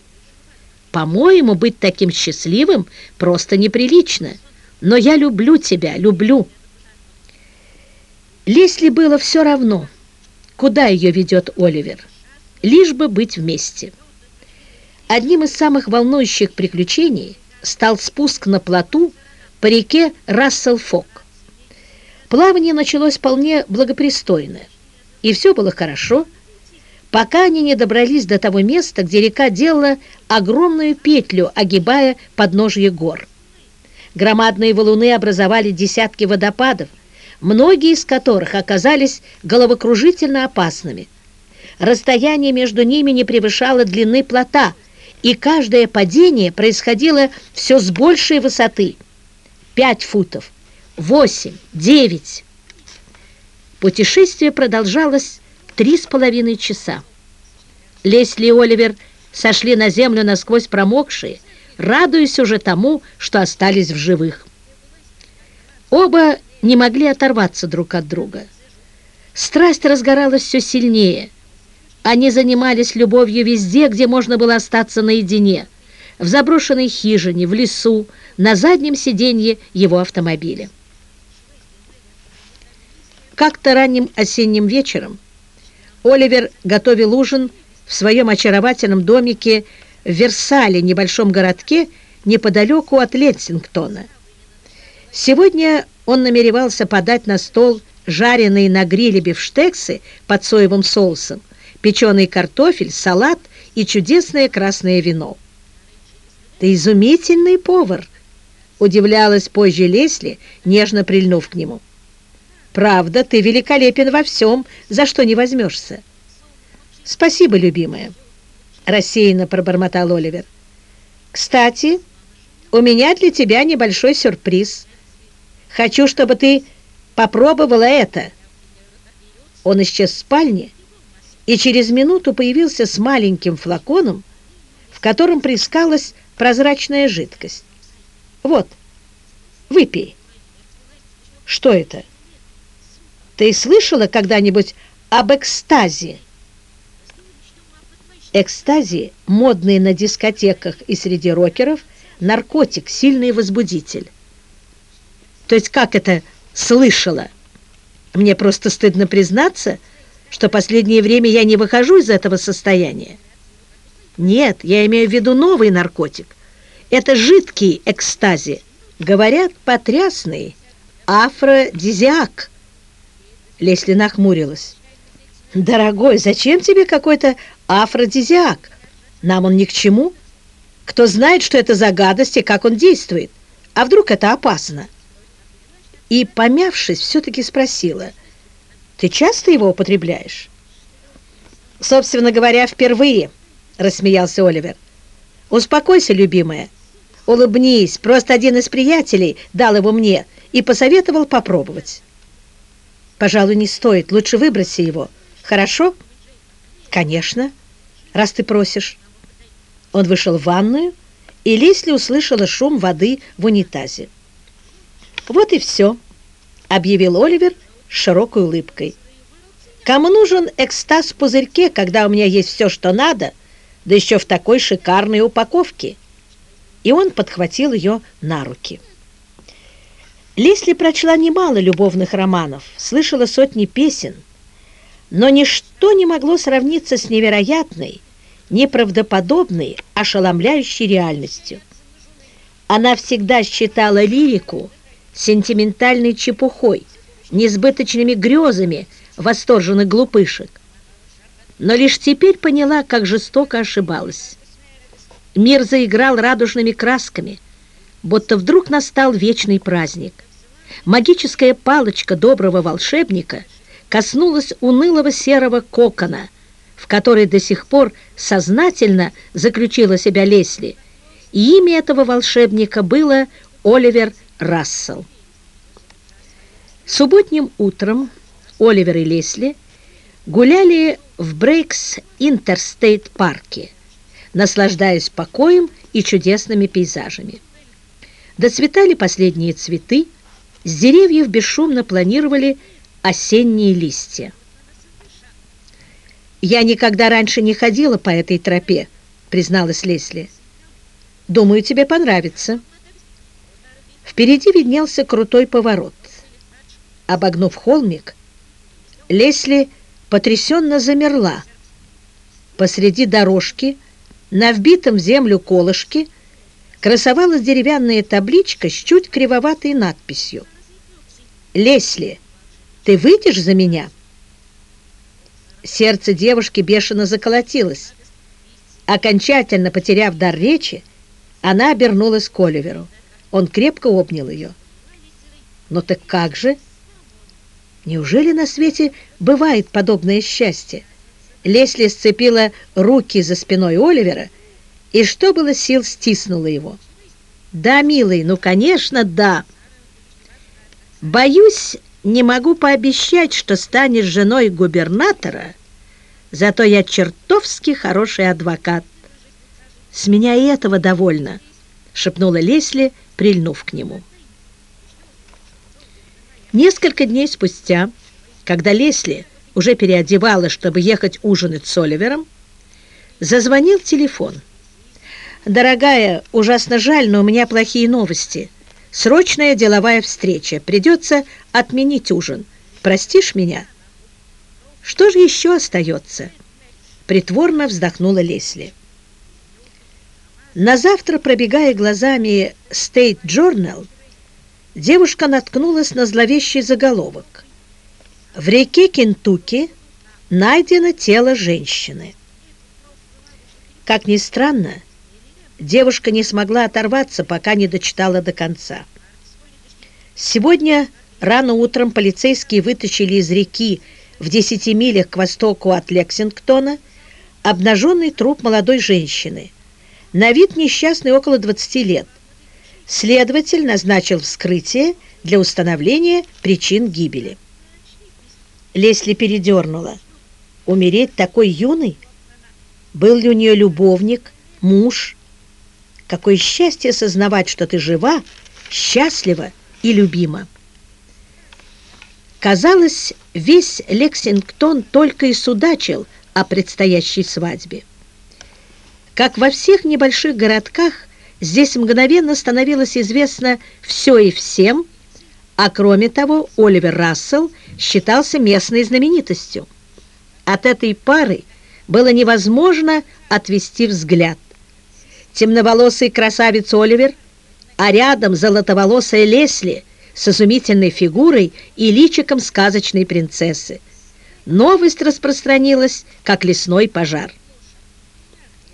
По-моему, быть таким счастливым просто неприлично. Но я люблю тебя, люблю». Лесли было все равно, куда ее ведет Оливер, лишь бы быть вместе. Одним из самых волнующих приключений стал спуск на плоту по реке Рассел-Фок. Плавание началось вполне благопристойно, и все было хорошо, пока они не добрались до того места, где река делала огромную петлю, огибая подножье гор. Громадные валуны образовали десятки водопадов, многие из которых оказались головокружительно опасными. Расстояние между ними не превышало длины плота, и каждое падение происходило все с большей высоты. Пять футов, восемь, девять. Путешествие продолжалось три с половиной часа. Лесли и Оливер сошли на землю насквозь промокшие, радуясь уже тому, что остались в живых. Оба не могли оторваться друг от друга. Страсть разгоралась все сильнее. Они занимались любовью везде, где можно было остаться наедине. В заброшенной хижине, в лесу, на заднем сиденье его автомобиля. Как-то ранним осенним вечером Оливер готовил ужин в своем очаровательном домике в Версале, небольшом городке, неподалеку от Лексингтона. Сегодня он намеревался подать на стол жареные на гриле бифштексы под соевым соусом, печеный картофель, салат и чудесное красное вино. «Ты изумительный повар!» — удивлялась позже Лесли, нежно прильнув к нему. «Правда, ты великолепен во всем, за что не возьмешься». «Спасибо, любимая», — рассеянно пробормотал Оливер. «Кстати, у меня для тебя небольшой сюрприз». Хочу, чтобы ты попробовала это». Он исчез в спальне и через минуту появился с маленьким флаконом, в котором прискалась прозрачная жидкость. «Вот, выпей». «Что это?» «Ты слышала когда-нибудь об экстазе?» Экстази, модный на дискотеках и среди рокеров, наркотик, сильный возбудитель. То есть как это «слышала»? Мне просто стыдно признаться, что последнее время я не выхожу из этого состояния. Нет, я имею в виду новый наркотик. Это жидкий экстази. Говорят, потрясный. Афродизиак. Лесли нахмурилась. «Дорогой, зачем тебе какой-то афродизиак? Нам он ни к чему. Кто знает, что это за гадость и как он действует? А вдруг это опасно?» И, помявшись, все-таки спросила, «Ты часто его употребляешь?» «Собственно говоря, впервые», — рассмеялся Оливер. «Успокойся, любимая. Улыбнись, просто один из приятелей дал его мне и посоветовал попробовать». «Пожалуй, не стоит. Лучше выброси его. Хорошо?» «Конечно, раз ты просишь». Он вышел в ванную, и Лесли услышала шум воды в унитазе. «Вот и все», — объявил Оливер широкой улыбкой. «Кому нужен экстаз в пузырьке, когда у меня есть все, что надо, да еще в такой шикарной упаковке?» И он подхватил ее на руки. Лесли прочла немало любовных романов, слышала сотни песен, но ничто не могло сравниться с невероятной, неправдоподобной, ошеломляющей реальностью. Она всегда считала лирику сентиментальной чепухой, несбыточными грезами восторженных глупышек. Но лишь теперь поняла, как жестоко ошибалась. Мир заиграл радужными красками, будто вдруг настал вечный праздник. магическая палочка доброго волшебника коснулась унылого серого кокона, в который до сих пор сознательно заключила себя Лесли, и имя этого волшебника было Оливер Рассел. Субботним утром Оливер и Лесли гуляли в Брейкс Интерстейт парке, наслаждаясь покоем и чудесными пейзажами. Доцветали последние цветы, с деревьев бесшумно планировали осенние листья. «Я никогда раньше не ходила по этой тропе», — призналась Лесли. «Думаю, тебе понравится». Впереди виднелся крутой поворот. Обогнув холмик, Лесли потрясенно замерла. Посреди дорожки, на вбитом в землю колышке, красовалась деревянная табличка с чуть кривоватой надписью. «Лесли, ты выйдешь за меня?» Сердце девушки бешено заколотилось. Окончательно потеряв дар речи, она обернулась к Оливеру. Он крепко обнял ее. «Но «Ну так как же?» Неужели на свете бывает подобное счастье? Лесли сцепила руки за спиной Оливера и, что было сил, стиснула его. «Да, милый, ну, конечно, да. Боюсь, не могу пообещать, что станешь женой губернатора, зато я чертовски хороший адвокат. С меня и этого довольно», — шепнула Лесли, прильнув к нему. Несколько дней спустя, когда Лесли уже переодевалась, чтобы ехать ужинать с Оливером, зазвонил телефон. «Дорогая, ужасно жаль, но у меня плохие новости. Срочная деловая встреча. Придется отменить ужин. Простишь меня?» «Что же еще остается?» Притворно вздохнула Лесли. На завтра, пробегая глазами State Journal, девушка наткнулась на зловещий заголовок. В реке Кентукки найдено тело женщины. Как ни странно, девушка не смогла оторваться, пока не дочитала до конца. Сегодня рано утром полицейские вытащили из реки в 10 милях к востоку от Лексингтона обнаженный труп молодой женщины – на вид несчастный около 20 лет. Следователь назначил вскрытие для установления причин гибели. Лесли передернула. Умереть такой юный? Был ли у нее любовник, муж? Какое счастье сознавать, что ты жива, счастлива и любима. Казалось, весь Лексингтон только и судачил о предстоящей свадьбе. Как во всех небольших городках, здесь мгновенно становилось известно все и всем, а кроме того, Оливер Рассел считался местной знаменитостью. От этой пары было невозможно отвести взгляд. Темноволосый красавец Оливер, а рядом золотоволосая Лесли с изумительной фигурой и личиком сказочной принцессы. Новость распространилась, как лесной пожар.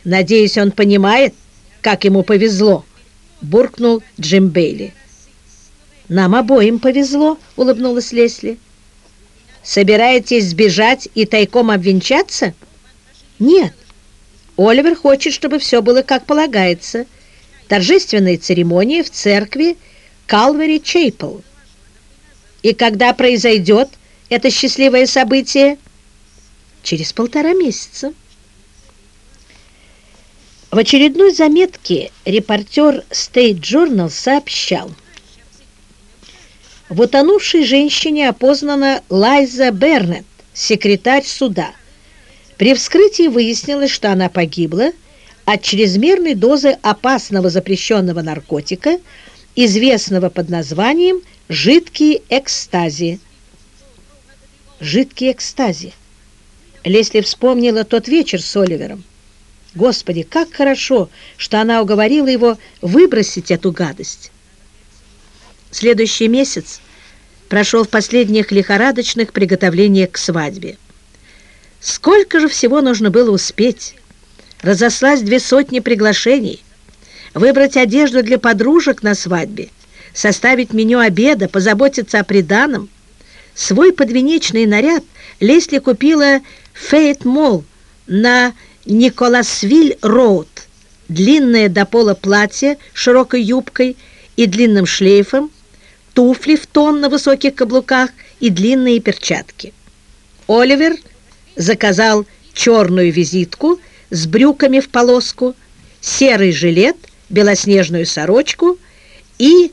«Надеюсь, он понимает, как ему повезло», — буркнул Джим Бейли. «Нам обоим повезло», — улыбнулась Лесли. «Собираетесь сбежать и тайком обвенчаться?» «Нет. Оливер хочет, чтобы все было как полагается. Торжественная церемония в церкви Калвери Чейпл. И когда произойдет это счастливое событие?» «Через полтора месяца». В очередной заметке репортер State Journal сообщал, в утонувшей женщине опознана Лайза Бернет, секретарь суда. При вскрытии выяснилось, что она погибла от чрезмерной дозы опасного запрещенного наркотика, известного под названием «жидкий экстази». «Жидкий экстази». Лесли вспомнила тот вечер с Оливером. Господи, как хорошо, что она уговорила его выбросить эту гадость. Следующий месяц прошел в последних лихорадочных приготовлениях к свадьбе. Сколько же всего нужно было успеть? Разослать две сотни приглашений, выбрать одежду для подружек на свадьбе, составить меню обеда, позаботиться о приданом. Свой подвенечный наряд Лесли купила в Фейт-Молл на Николасвиль-Роуд. Длинное до пола платье с широкой юбкой и длинным шлейфом, туфли в тон на высоких каблуках и длинные перчатки. Оливер заказал черную визитку с брюками в полоску, серый жилет, белоснежную сорочку и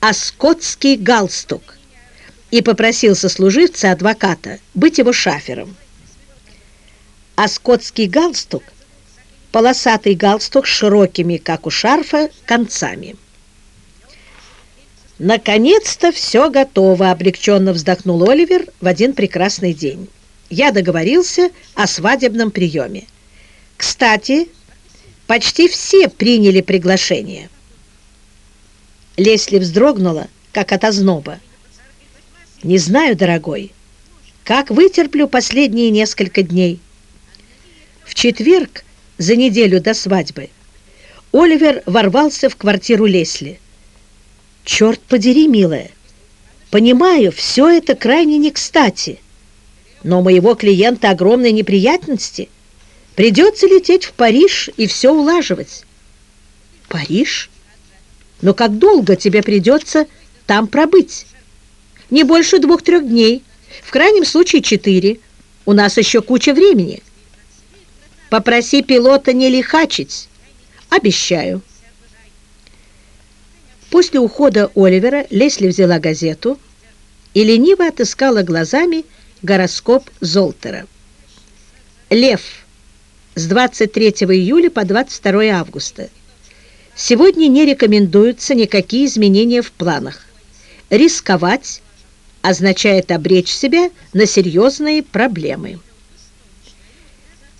оскотский галстук и попросил сослуживца адвоката быть его шафером. Оскотский галстук – полосатый галстук с широкими, как у шарфа, концами. «Наконец-то все готово!» – облегченно вздохнул Оливер в один прекрасный день. «Я договорился о свадебном приеме. Кстати, почти все приняли приглашение». Лесли вздрогнула, как от озноба. «Не знаю, дорогой, как вытерплю последние несколько дней». В четверг, за неделю до свадьбы, Оливер ворвался в квартиру Лесли. «Черт подери, милая! Понимаю, все это крайне не кстати, но моего клиента огромные неприятности. Придется лететь в Париж и все улаживать». «Париж?» Но как долго тебе придется там пробыть? Не больше двух-трех дней, в крайнем случае четыре. У нас еще куча времени. Попроси пилота не лихачить. Обещаю. После ухода Оливера Лесли взяла газету и лениво отыскала глазами гороскоп Золтера. Лев с 23 июля по 22 августа. Сегодня не рекомендуются никакие изменения в планах. Рисковать означает обречь себя на серьезные проблемы.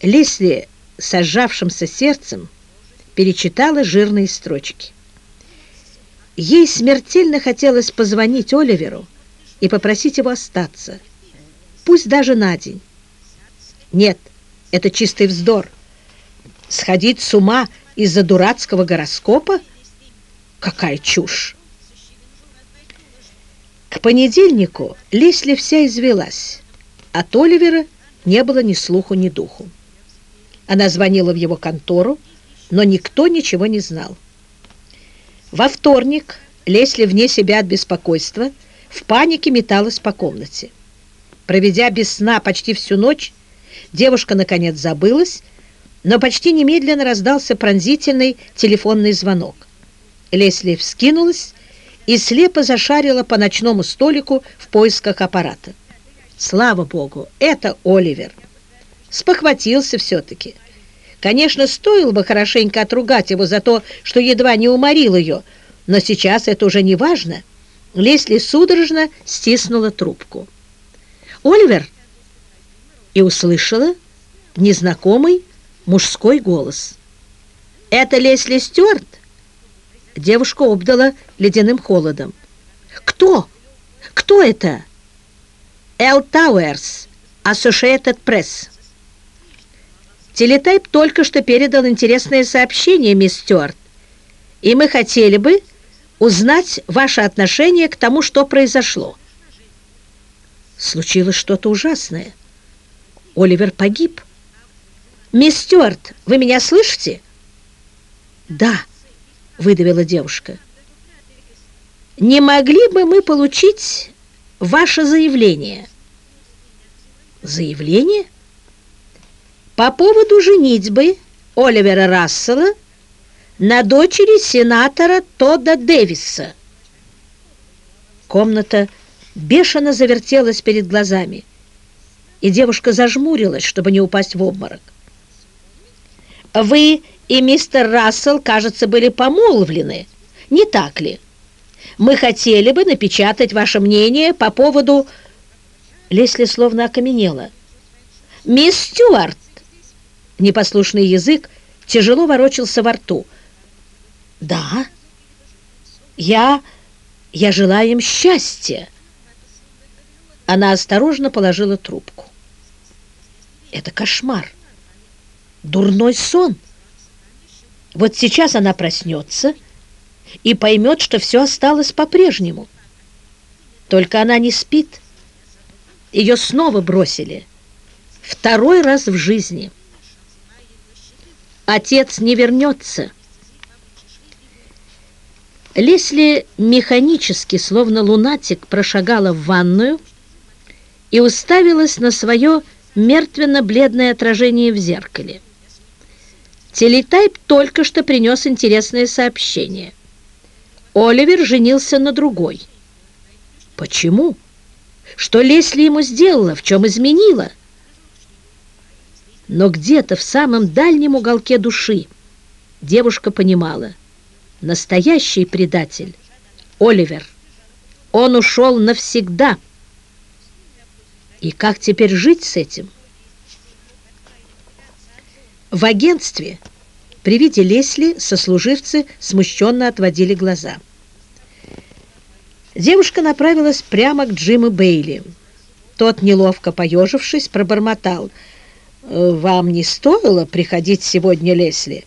Лесли с сердцем перечитала жирные строчки. Ей смертельно хотелось позвонить Оливеру и попросить его остаться, пусть даже на день. Нет, это чистый вздор. Сходить с ума – из-за дурацкого гороскопа? Какая чушь! К понедельнику Лесли вся извелась. От Оливера не было ни слуху, ни духу. Она звонила в его контору, но никто ничего не знал. Во вторник Лесли вне себя от беспокойства в панике металась по комнате. Проведя без сна почти всю ночь, девушка, наконец, забылась но почти немедленно раздался пронзительный телефонный звонок. Лесли вскинулась и слепо зашарила по ночному столику в поисках аппарата. Слава богу, это Оливер. Спохватился все-таки. Конечно, стоило бы хорошенько отругать его за то, что едва не уморил ее, но сейчас это уже не важно. Лесли судорожно стиснула трубку. «Оливер!» И услышала незнакомый мужской голос. «Это Лесли Стюарт?» Девушку обдало ледяным холодом. «Кто? Кто это?» «Эл Тауэрс, Associated Press». Телетайп только что передал интересное сообщение, мисс Стюарт, и мы хотели бы узнать ваше отношение к тому, что произошло. Случилось что-то ужасное. Оливер погиб. «Мисс Стюарт, вы меня слышите?» «Да», — выдавила девушка. «Не могли бы мы получить ваше заявление?» «Заявление?» «По поводу женитьбы Оливера Рассела на дочери сенатора Тодда Дэвиса». Комната бешено завертелась перед глазами, и девушка зажмурилась, чтобы не упасть в обморок. Вы и мистер Рассел, кажется, были помолвлены, не так ли? Мы хотели бы напечатать ваше мнение по поводу...» Лесли словно окаменела. «Мисс Стюарт!» Непослушный язык тяжело ворочался во рту. «Да, я... я желаю им счастья!» Она осторожно положила трубку. «Это кошмар!» дурной сон. Вот сейчас она проснется и поймет, что все осталось по-прежнему. Только она не спит. Ее снова бросили. Второй раз в жизни. Отец не вернется. Лесли механически, словно лунатик, прошагала в ванную и уставилась на свое мертвенно-бледное отражение в зеркале. Телетайп только что принес интересное сообщение. Оливер женился на другой. Почему? Что Лесли ему сделала, в чем изменила? Но где-то в самом дальнем уголке души девушка понимала, настоящий предатель — Оливер. Он ушел навсегда. И как теперь жить с этим? В агентстве при виде Лесли сослуживцы смущенно отводили глаза. Девушка направилась прямо к Джиму Бейли. Тот, неловко поежившись, пробормотал. «Э, «Вам не стоило приходить сегодня, Лесли?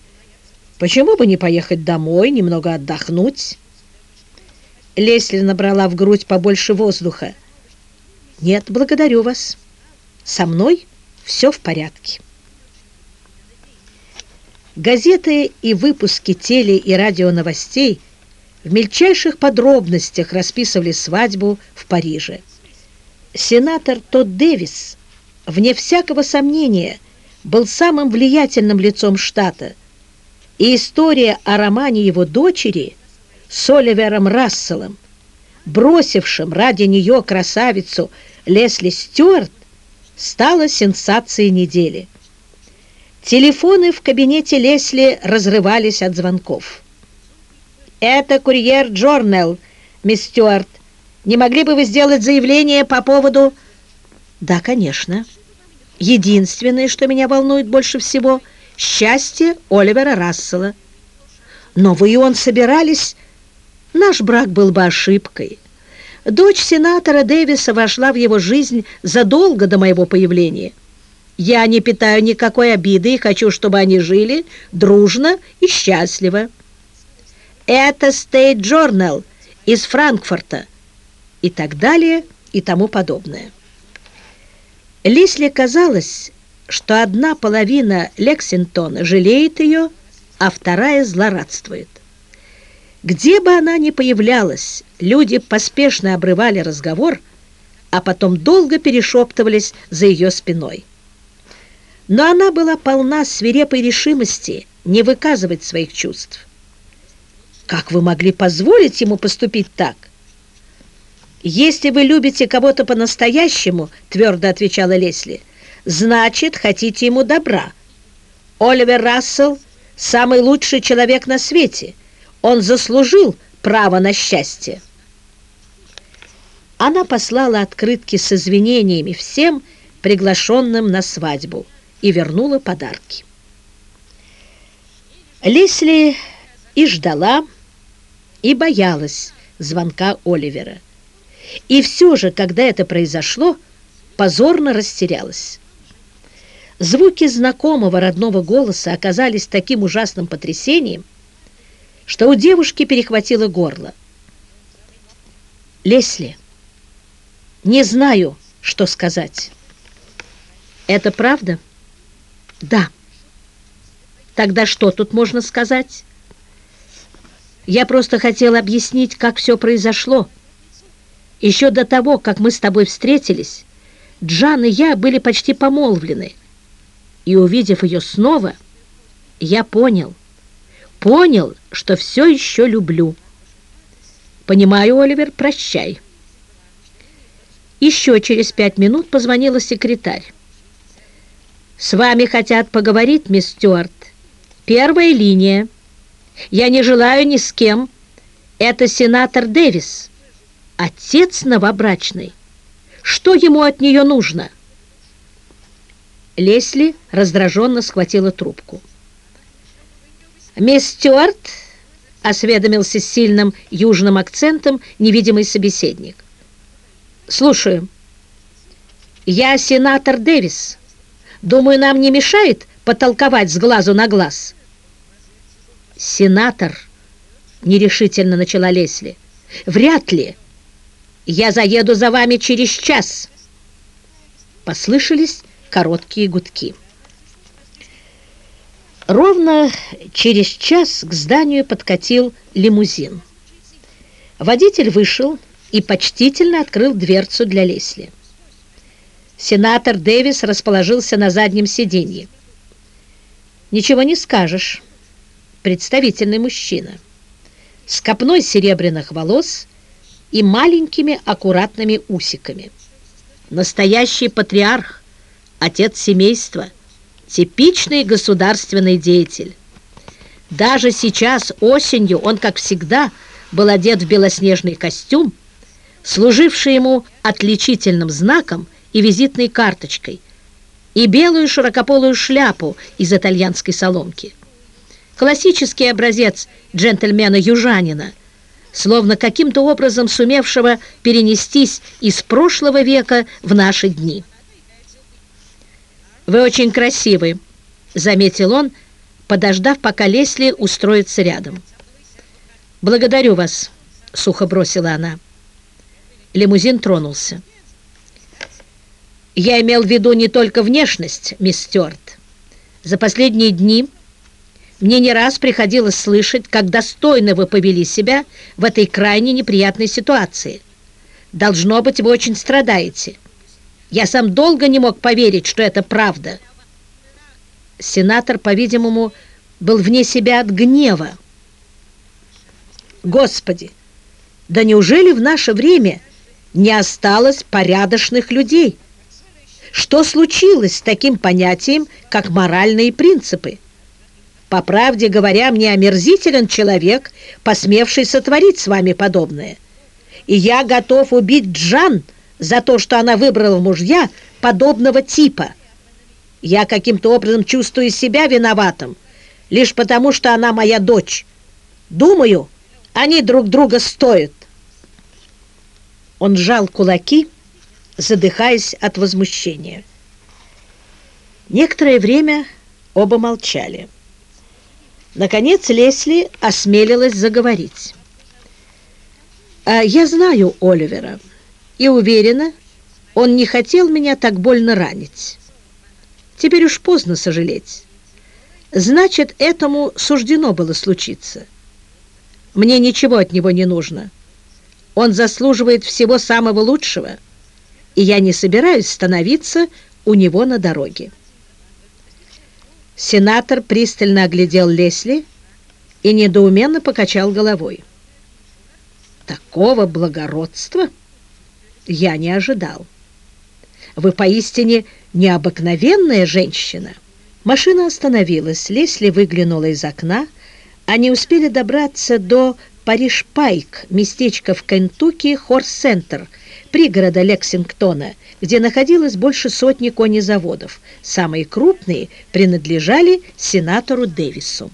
Почему бы не поехать домой, немного отдохнуть?» Лесли набрала в грудь побольше воздуха. «Нет, благодарю вас. Со мной все в порядке». Газеты и выпуски теле- и радионовостей в мельчайших подробностях расписывали свадьбу в Париже. Сенатор Тодд Дэвис, вне всякого сомнения, был самым влиятельным лицом штата, и история о романе его дочери с Оливером Расселом, бросившим ради нее красавицу Лесли Стюарт, стала сенсацией недели. Телефоны в кабинете Лесли разрывались от звонков. «Это курьер Джорнел, мисс Стюарт. Не могли бы вы сделать заявление по поводу...» «Да, конечно. Единственное, что меня волнует больше всего — счастье Оливера Рассела. Но вы и он собирались... Наш брак был бы ошибкой. Дочь сенатора Дэвиса вошла в его жизнь задолго до моего появления». Я не питаю никакой обиды и хочу, чтобы они жили дружно и счастливо. Это State Journal из Франкфурта и так далее и тому подобное. Лисли казалось, что одна половина Лексингтона жалеет ее, а вторая злорадствует. Где бы она ни появлялась, люди поспешно обрывали разговор, а потом долго перешептывались за ее спиной но она была полна свирепой решимости не выказывать своих чувств. «Как вы могли позволить ему поступить так?» «Если вы любите кого-то по-настоящему, — твердо отвечала Лесли, — значит, хотите ему добра. Оливер Рассел — самый лучший человек на свете. Он заслужил право на счастье». Она послала открытки с извинениями всем, приглашенным на свадьбу и вернула подарки. Лесли и ждала, и боялась звонка Оливера. И все же, когда это произошло, позорно растерялась. Звуки знакомого родного голоса оказались таким ужасным потрясением, что у девушки перехватило горло. «Лесли, не знаю, что сказать. Это правда?» Да. Тогда что тут можно сказать? Я просто хотела объяснить, как все произошло. Еще до того, как мы с тобой встретились, Джан и я были почти помолвлены. И, увидев ее снова, я понял, понял, что все еще люблю. Понимаю, Оливер, прощай. Еще через пять минут позвонила секретарь. «С вами хотят поговорить, мисс Стюарт. Первая линия. Я не желаю ни с кем. Это сенатор Дэвис, отец новобрачный. Что ему от нее нужно?» Лесли раздраженно схватила трубку. «Мисс Стюарт?» — осведомился с сильным южным акцентом невидимый собеседник. «Слушаю. Я сенатор Дэвис». Думаю, нам не мешает потолковать с глазу на глаз. Сенатор, нерешительно начала Лесли. «Вряд ли. Я заеду за вами через час». Послышались короткие гудки. Ровно через час к зданию подкатил лимузин. Водитель вышел и почтительно открыл дверцу для Лесли. Сенатор Дэвис расположился на заднем сиденье. Ничего не скажешь. Представительный мужчина. С копной серебряных волос и маленькими аккуратными усиками. Настоящий патриарх, отец семейства, типичный государственный деятель. Даже сейчас, осенью, он, как всегда, был одет в белоснежный костюм, служивший ему отличительным знаком и визитной карточкой, и белую широкополую шляпу из итальянской соломки. Классический образец джентльмена-южанина, словно каким-то образом сумевшего перенестись из прошлого века в наши дни. «Вы очень красивы», — заметил он, подождав, пока Лесли устроится рядом. «Благодарю вас», — сухо бросила она. Лимузин тронулся. «Я имел в виду не только внешность, мисс Стюарт. За последние дни мне не раз приходилось слышать, как достойно вы повели себя в этой крайне неприятной ситуации. Должно быть, вы очень страдаете. Я сам долго не мог поверить, что это правда». Сенатор, по-видимому, был вне себя от гнева. Господи, да неужели в наше время не осталось порядочных людей? Что случилось с таким понятием, как моральные принципы? По правде говоря, мне омерзителен человек, посмевший сотворить с вами подобное. И я готов убить Джан за то, что она выбрала мужья подобного типа. Я каким-то образом чувствую себя виноватым, лишь потому, что она моя дочь. Думаю, они друг друга стоят. Он сжал кулаки, задыхаясь от возмущения. Некоторое время оба молчали. Наконец Лесли осмелилась заговорить. «А «Я знаю Оливера и уверена, он не хотел меня так больно ранить. Теперь уж поздно сожалеть. Значит, этому суждено было случиться». Мне ничего от него не нужно. Он заслуживает всего самого лучшего, и я не собираюсь становиться у него на дороге. Сенатор пристально оглядел Лесли и недоуменно покачал головой. Такого благородства я не ожидал. Вы поистине необыкновенная женщина. Машина остановилась, Лесли выглянула из окна, они успели добраться до Париж-Пайк, местечко в Кентукки, Хорс-Центр, пригорода Лексингтона, где находилось больше сотни конезаводов. Самые крупные принадлежали сенатору Дэвису.